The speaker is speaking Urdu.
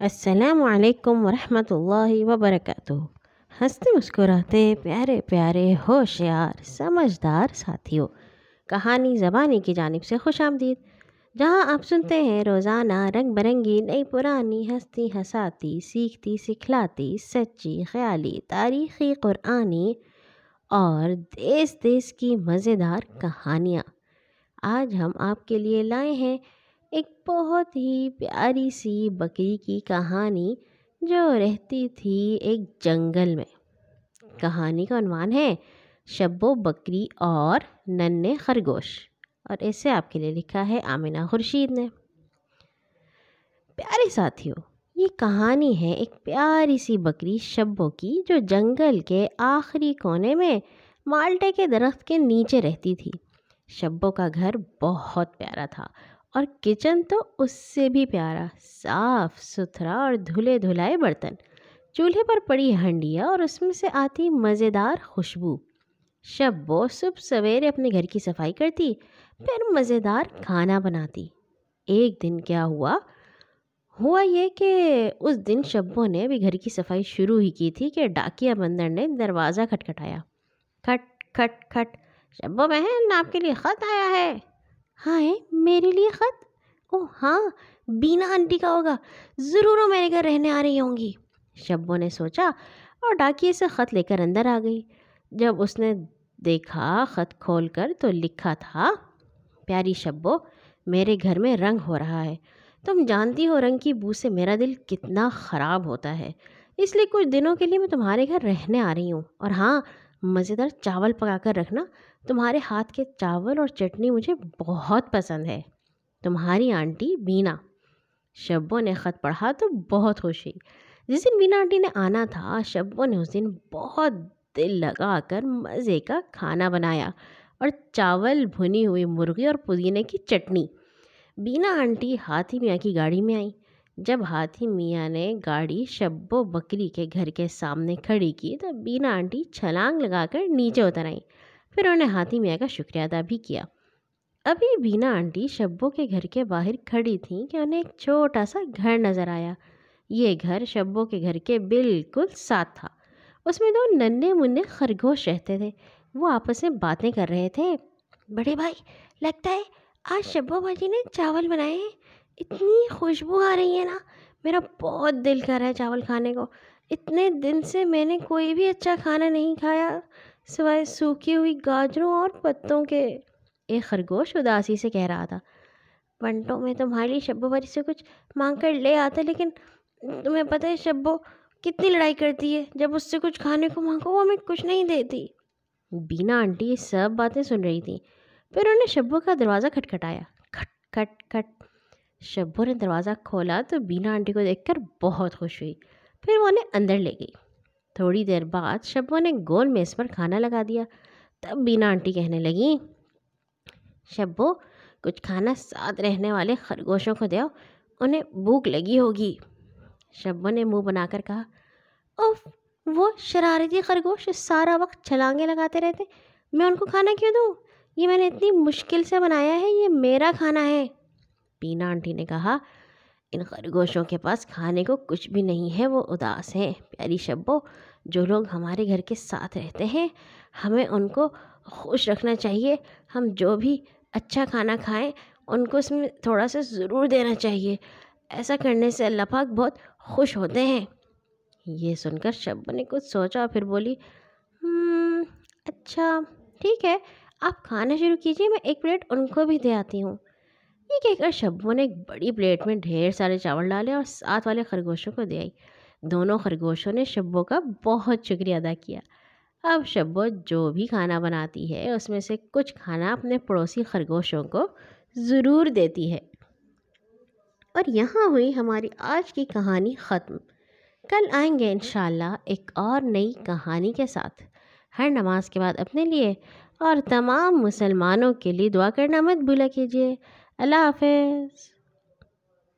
السلام علیکم ورحمۃ اللہ وبرکاتہ۔ ہنستے مسکراتے پیارے پیارے ہوشیار، سمجھدار ساتھیوں، کہانی زبانی کی جانب سے خوش آمدید۔ جہاں آپ سنتے ہیں، روزانہ رنگ برنگی، نئی پرانی ہستی ہساتی سیکھتی سکھلاتی، سچی خیالی، تاریخی قرآنی اور دیس دیس کی مزیدار کہانیاں۔ آج ہم آپ کے لیے لائے ہیں ایک بہت ہی پیاری سی بکری کی کہانی جو رہتی تھی ایک جنگل میں۔ کہانی کا عنوان ہے، شب و بکری اور ننے خرگوش۔ اور اسے آپ کے لیے لکھا ہے آمینہ خورشید نے۔ پیارے ساتھیوں، یہ کہانی ہے ایک پیاری سی بکری شبو کی جو جنگل کے آخری کونے میں مالٹے کے درخت کے نیچے رہتی تھی۔ شبو کا گھر بہت پیارا تھا۔ اور کچن تو اس سے بھی پیارا، صاف، ستھرا اور دھلے دھلائے برتن۔ چولہے پر پڑی ہنڈیاں اور اس میں سے آتی مزیدار خوشبو۔ شب وہ صبح سویرے اپنے گھر کی صفائی کرتی، پھر مزیدار کھانا بناتی۔ ایک دن کیا ہوا؟ ہوا یہ کہ اس دن شبو نے بھی گھر کی صفائی شروع ہی کی تھی کہ ڈاکیا بندر نے دروازہ کھٹکھٹایا۔ کھٹ کھٹ کھٹ شبو بہن آپ کے لیے خط آیا ہے۔ ہاں میرے لیے خط؟ او ہاں بینا آنٹی کا ہوگا۔ ضرور وہ میرے گھر رہنے آ رہی ہوں گی۔ شبو نے سوچا اور ڈاکیے سے خط لے کر اندر آ گئی۔ جب اس نے دیکھا خط کھول کر تو لکھا تھا، پیاری شبو، میرے گھر میں رنگ ہو رہا ہے۔ تم جانتی ہو رنگ کی بو سے میرا دل کتنا خراب ہوتا ہے۔ اس لیے کچھ دنوں کے لیے میں تمہارے گھر رہنے آ رہی ہوں۔ اور ہاں مزیدار چاول پکا کر رکھنا، تمہارے ہاتھ کے چاول اور چٹنی مجھے بہت پسند ہے۔ تمہاری آنٹی بینا شبو نے خط پڑھا تو بہت خوش ہوئی جس دن بینا آنٹی نے آنا تھا، شبو نے اس دن بہت دل لگا کر مزے کا کھانا بنایا اور چاول بھنی ہوئی مرغی اور پودینے کی چٹنی۔ بینا آنٹی ہاتھی میاں کی گاڑی میں آئی جب ہاتھی میاں نے گاڑی شبو بکری کے گھر کے سامنے کھڑی کی تو بینا آنٹی چھلانگ لگا کر نیچے اتر آئیں۔ پھر انہوں نے ہاتھی میاں کا شکریہ ادا بھی کیا۔ ابھی بینا آنٹی شبو کے گھر کے باہر کھڑی تھیں کہ انہیں ایک چھوٹا سا گھر نظر آیا۔ یہ گھر شبو کے گھر کے بالکل ساتھ تھا۔ اس میں دو ننے منے خرگوش رہتے تھے۔ وہ آپس میں باتیں کر رہے تھے۔ بڑے بھائی، لگتا ہے آج شبو بھاجی نے چاول بنائے ہیں۔ اتنی خوشبو آ رہی ہے نا۔ میرا بہت دل کر رہا ہے چاول کھانے کو۔ اتنے دن سے میں نے کوئی بھی اچھا کھانا نہیں کھایا، سوائے سوکھی ہوئی گاجروں اور پتوں کے۔ ایک خرگوش اداسی سے کہہ رہا تھا۔ پنٹوں میں تمہارے لیے شبو بھری سے کچھ مانگ کر لے آتا، لیکن تمہیں پتہ ہے شبو کتنی لڑائی کرتی ہے۔ جب اس سے کچھ کھانے کو مانگو، وہ ہمیں کچھ نہیں دیتی۔ بینا آنٹی یہ سب باتیں سن رہی تھیں۔ پھر انہوں نے شبو کا دروازہ کھٹکھٹایا۔ کھٹ کھٹ کھٹ۔ شبو نے دروازہ کھولا تو بینا آنٹی کو دیکھ کر بہت خوش ہوئی۔ پھر وہ انہیں اندر لے گئی۔ تھوڑی دیر بعد شبو نے گول میز پر کھانا لگا دیا۔ تب بینا آنٹی کہنے لگیں شبو کچھ کھانا ساتھ رہنے والے خرگوشوں کو دو انہیں بھوک لگی ہوگی۔ شبو نے منہ بنا کر کہا، اوف، وہ شرارتی خرگوش سارا وقت چھلانگیں لگاتے رہتے، میں ان کو کھانا کیوں دوں؟ یہ میں نے اتنی مشکل سے بنایا ہے، یہ میرا کھانا ہے۔ بینا آنٹی نے کہا، ان خرگوشوں کے پاس کھانے کو کچھ بھی نہیں ہے، وہ اداس ہیں۔ پیاری شبو، جو لوگ ہمارے گھر کے ساتھ رہتے ہیں، ہمیں ان کو خوش رکھنا چاہیے۔ ہم جو بھی اچھا کھانا کھائیں، ان کو اس میں تھوڑا سا ضرور دینا چاہیے۔ ایسا کرنے سے اللہ پاک بہت خوش ہوتے ہیں۔ یہ سن کر شبو نے کچھ سوچا اور پھر بولی اچھا ٹھیک ہے۔ آپ کھانا شروع کیجیے میں ایک پلیٹ ان کو بھی دے آتی ہوں۔ یہ کہہ کر شبو نے ایک بڑی پلیٹ میں ڈھیر سارے چاول ڈالے اور ساتھ والے خرگوشوں کو دے آئی۔ دونوں خرگوشوں نے شبو کا بہت شکریہ ادا کیا۔ اب شبو جو بھی کھانا بناتی ہے، اس میں سے کچھ کھانا اپنے پڑوسی خرگوشوں کو ضرور دیتی ہے۔ اور یہاں ہوئی ہماری آج کی کہانی ختم۔ کل آئیں گے انشاءاللہ ایک اور نئی کہانی کے ساتھ۔ ہر نماز کے بعد اپنے لیے اور تمام مسلمانوں کے لیے دعا کرنا مت بھولا کیجیے۔ اللہ حافظ